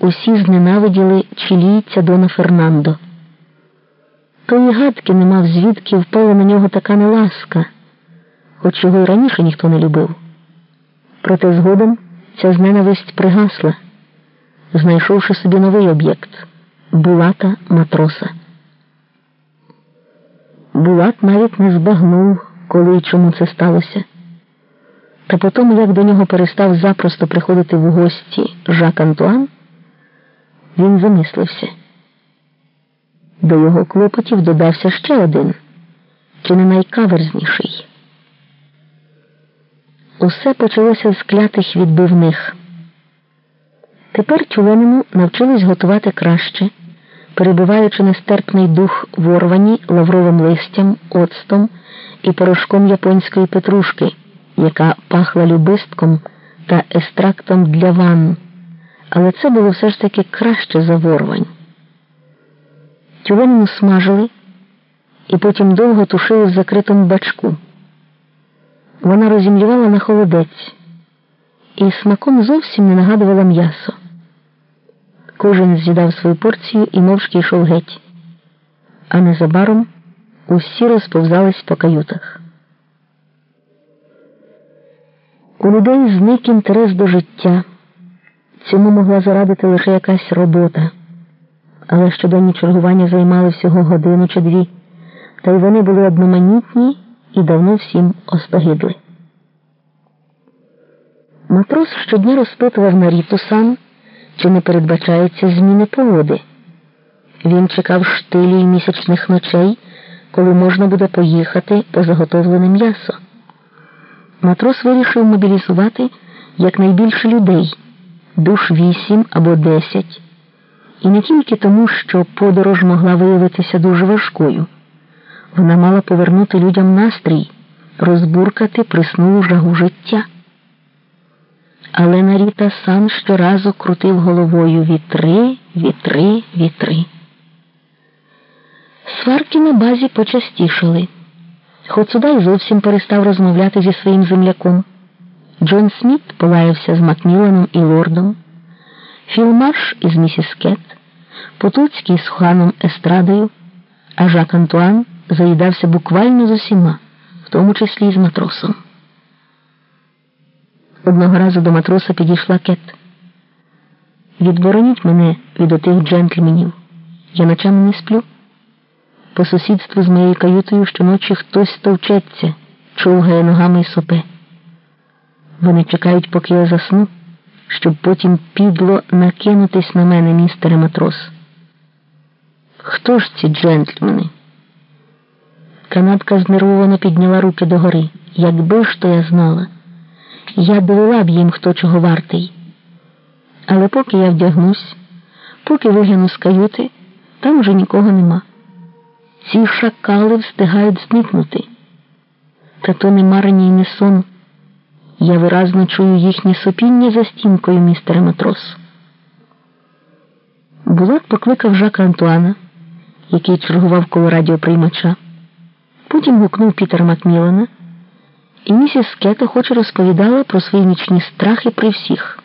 усі зненавиділи чилійця Дона Фернандо. То і гадки не мав, звідки впала на нього така неласка, хоч його й раніше ніхто не любив. Проте згодом ця зненависть пригасла, знайшовши собі новий об'єкт булата матроса. Булат навіть не збагнув, коли і чому це сталося. Та по тому, як до нього перестав запросто приходити в гості Жак Антуан, він замислився. До його клопотів додався ще один, чи не найкаверзніший. Усе почалося з клятих відбивних. Тепер тюленину навчились готувати краще, перебиваючи нестерпний дух в орвані лавровим листям, оцтом і порошком японської петрушки, яка пахла любистком та естрактом для ванн, але це було все ж таки краще за ворвань. Тюленину смажили і потім довго тушили в закритому бачку. Вона розімлювала на холодець і смаком зовсім не нагадувала м'ясо. Кожен з'їдав свою порцію і мовчки йшов геть, а незабаром усі розповзались по каютах. У людей зник інтерес до життя. Цьому могла зарадити лише якась робота, але щоденні чергування займали всього годину чи дві, та й вони були одноманітні і давно всім остогидли. Матрос щодня розпитував на ріту сам, чи не передбачається зміни погоди. Він чекав штилі місячних ночей, коли можна буде поїхати по заготовлене м'ясо. Матрос вирішив мобілізувати якнайбільше людей душ вісім або десять, і не тільки тому, що подорож могла виявитися дуже важкою. Вона мала повернути людям настрій, розбуркати приснулу жагу життя. Але Наріта сам щоразу крутив головою вітри, вітри, вітри. Сварки на базі почастішали. Хоцудай зовсім перестав розмовляти зі своїм земляком. Джон Сміт полаявся з Макміланом і лордом, Філмарш із місіс Кет, Потуцький з ханом Естрадою, а Жак Антуан заїдався буквально з усіма, в тому числі і з матросом. Одного разу до матроса підійшла Кет. Відбороніть мене від отих джентльменів. Я ночами не сплю. По сусідству з моєю каютою щоночі хтось товчеться, човгає ногами і сопе. Вони чекають, поки я засну, щоб потім підло накинутись на мене, містере матрос. Хто ж ці джентльмени? Канадка знервовано підняла руки догори. Якби ж то я знала, я довела б їм, хто чого вартий. Але поки я вдягнусь, поки вигину з каюти, там уже нікого нема. Ці шакали встигають зникнути. Та то не марені й не сон. Я виразно чую їхнє сопіння за стінкою, містере матрос. Булат покликав Жака Антуана, який чергував коло радіоприймача. Потім гукнув Пітера Макмілана, і місіс Кет охоче розповідала про свої нічні страхи при всіх.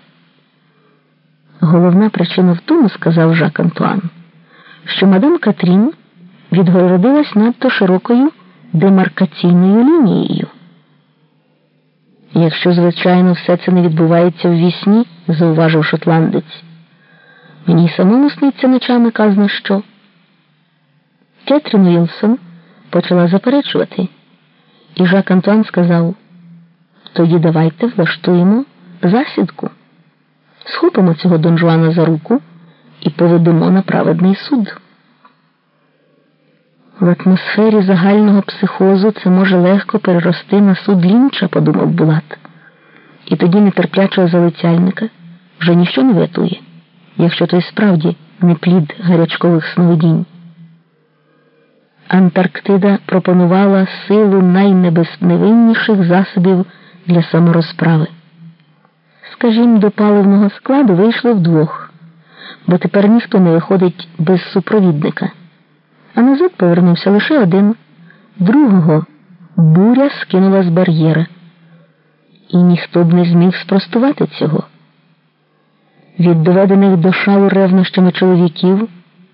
Головна причина в тому, сказав Жак Антуан, що мадам Катрін відгородилась надто широкою демаркаційною лінією. Якщо, звичайно, все це не відбувається вві сні, зауважив шотландець. Мені самому сниться ночами казна що. Кетрін Вілсон почала заперечувати, і Жак Антуан сказав: тоді давайте влаштуємо засідку, схопимо цього донжуана за руку і поведемо на праведний суд. В атмосфері загального психозу це може легко перерости на суд Лінча, подумав Булат. І тоді нетерплячого залицяльника вже ніщо не врятує, якщо той справді не плід гарячкових сновидінь. Антарктида пропонувала силу найнебезневинніших засобів для саморозправи. Скажімо, до паливного складу вийшли вдвох, бо тепер ніхто не виходить без супровідника. А назад повернувся лише один. Другого буря скинула з бар'єра. І ніхто б не зміг спростувати цього. від доведених до шалу ревнощами чоловіків.